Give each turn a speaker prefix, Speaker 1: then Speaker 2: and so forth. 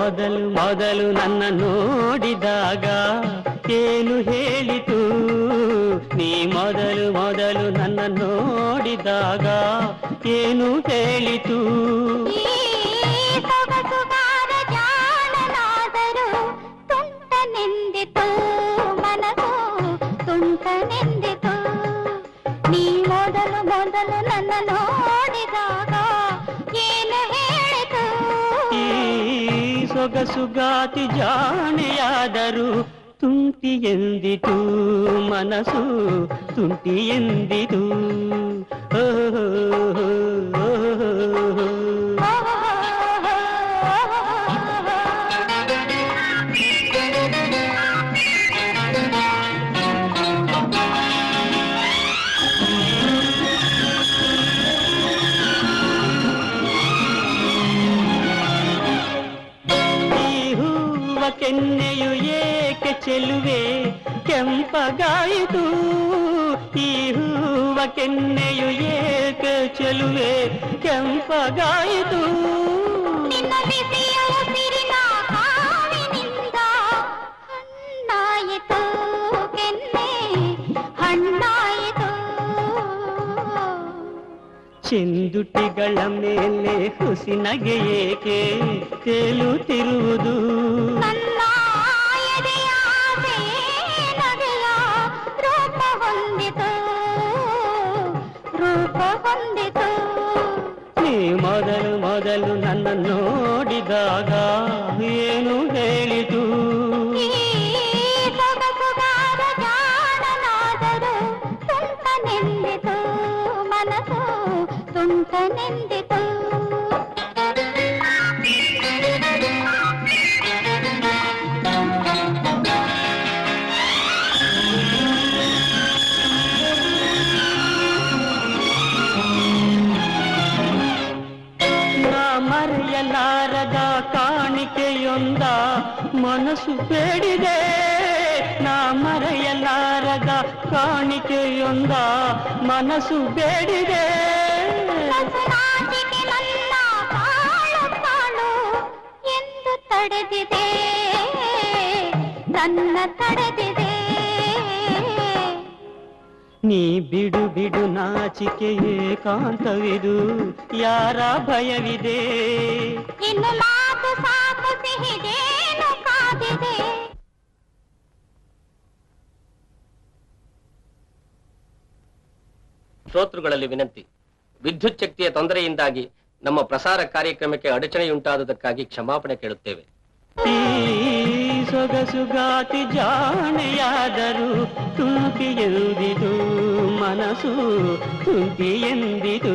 Speaker 1: ಮೊದಲು ಮೊದಲು ನನ್ನ ನೋಡಿದಾಗ ಏನು ಹೇಳಿತು?
Speaker 2: ನೀ ಮೊದಲು ಮೊದಲು ನನ್ನ ನೋಡಿದಾಗ ಏನು ಹೇಳಿತು?
Speaker 1: ಸೊಗಸುಗಾರ ಸೊಗಸುಗಾತಿ ಜಾಣೆಯಾದರೂ ತುಂಟಿ ಎಂದಿತು ಮನಸ್ಸು ತುಂಟಿ ಎಂದಿತು ಕೆನ್ನೆಯು ಏಕೆ ಚೆಲುವೆ ಕೆಂಪಗಾಯಿತು? ಈ ಹೂವ ಕೆನ್ನೆಯು ಏಕೆ ಚೆಲುವೆ ಕೆಂಪಗಾಯಿತು? ಚೆಂದುಟಿಗಳ ಮೇಲೆ ಹುಸಿನಗೆ ಏಕೆ ತೇಲುತ್ತಿರುವುದು?
Speaker 2: ರೂಪ ಹೊಂದಿತು ರೂಪ ಹೊಂದಿತು
Speaker 1: ನೀ ಮೊದಲು ಮೊದಲು ನನ್ನ ನೋಡಿದಾಗ ಏನು ಹೇಳಿತು
Speaker 2: ಈ ಸೊಗಸುಗಾರ ಜಾಣನಾದರೂ ತುಂಟನೆಂದಿತು ಮನಸ್ಸು ತುಂಟನೆಂದಿತು
Speaker 1: ನಾ ಮರೆಯಲಾರದ ಕಾಣಿಕೆಯೊಂದ ಮನಸ್ಸು ಬೇಡಿದೆ ನಾ ಮರೆಯಲಾರದ ಕಾಣಿಕೆಯೊಂದ ಮನಸ್ಸು ಬೇಡಿದೆ
Speaker 2: ನಾಚಿಕೆ ನನ್ನ ಕಾಳು ಕಾಳು ಎಂದು ತಡೆದಿದೆ ನನ್ನ ತಡೆದಿದೆ
Speaker 1: ನೀ ಬಿಡು ಬಿಡು ನಾಚಿಕೆ ಕಾಂತವಿದು ಯಾರ ಭಯವಿದೆ?
Speaker 2: ಇನ್ನು ಮಾತು ಸಾಕು ಸಿಹಿಗೇನು ಕಾದಿದೆ?
Speaker 3: ಶ್ರೋತೃಗಳಲ್ಲಿ ವಿನಂತಿ. ವಿದ್ಯುತ್ ಶಕ್ತಿಯ ತೊಂದರೆಯಿಂದಾಗಿ ನಮ್ಮ ಪ್ರಸಾರ ಕಾರ್ಯಕ್ರಮಕ್ಕೆ ಅಡಚಣೆಯುಂಟಾದುದಕ್ಕಾಗಿ ಕ್ಷಮಾಪಣೆ ಕೇಳುತ್ತೇವೆ.
Speaker 1: ಸೊಗಸುಗಾತಿ ಜಾಣೆಯಾದರೂ ತುಂಟಿ ಎಂದಿದು ಮನಸ್ಸು ತುಂಟಿ ಎಂದಿದು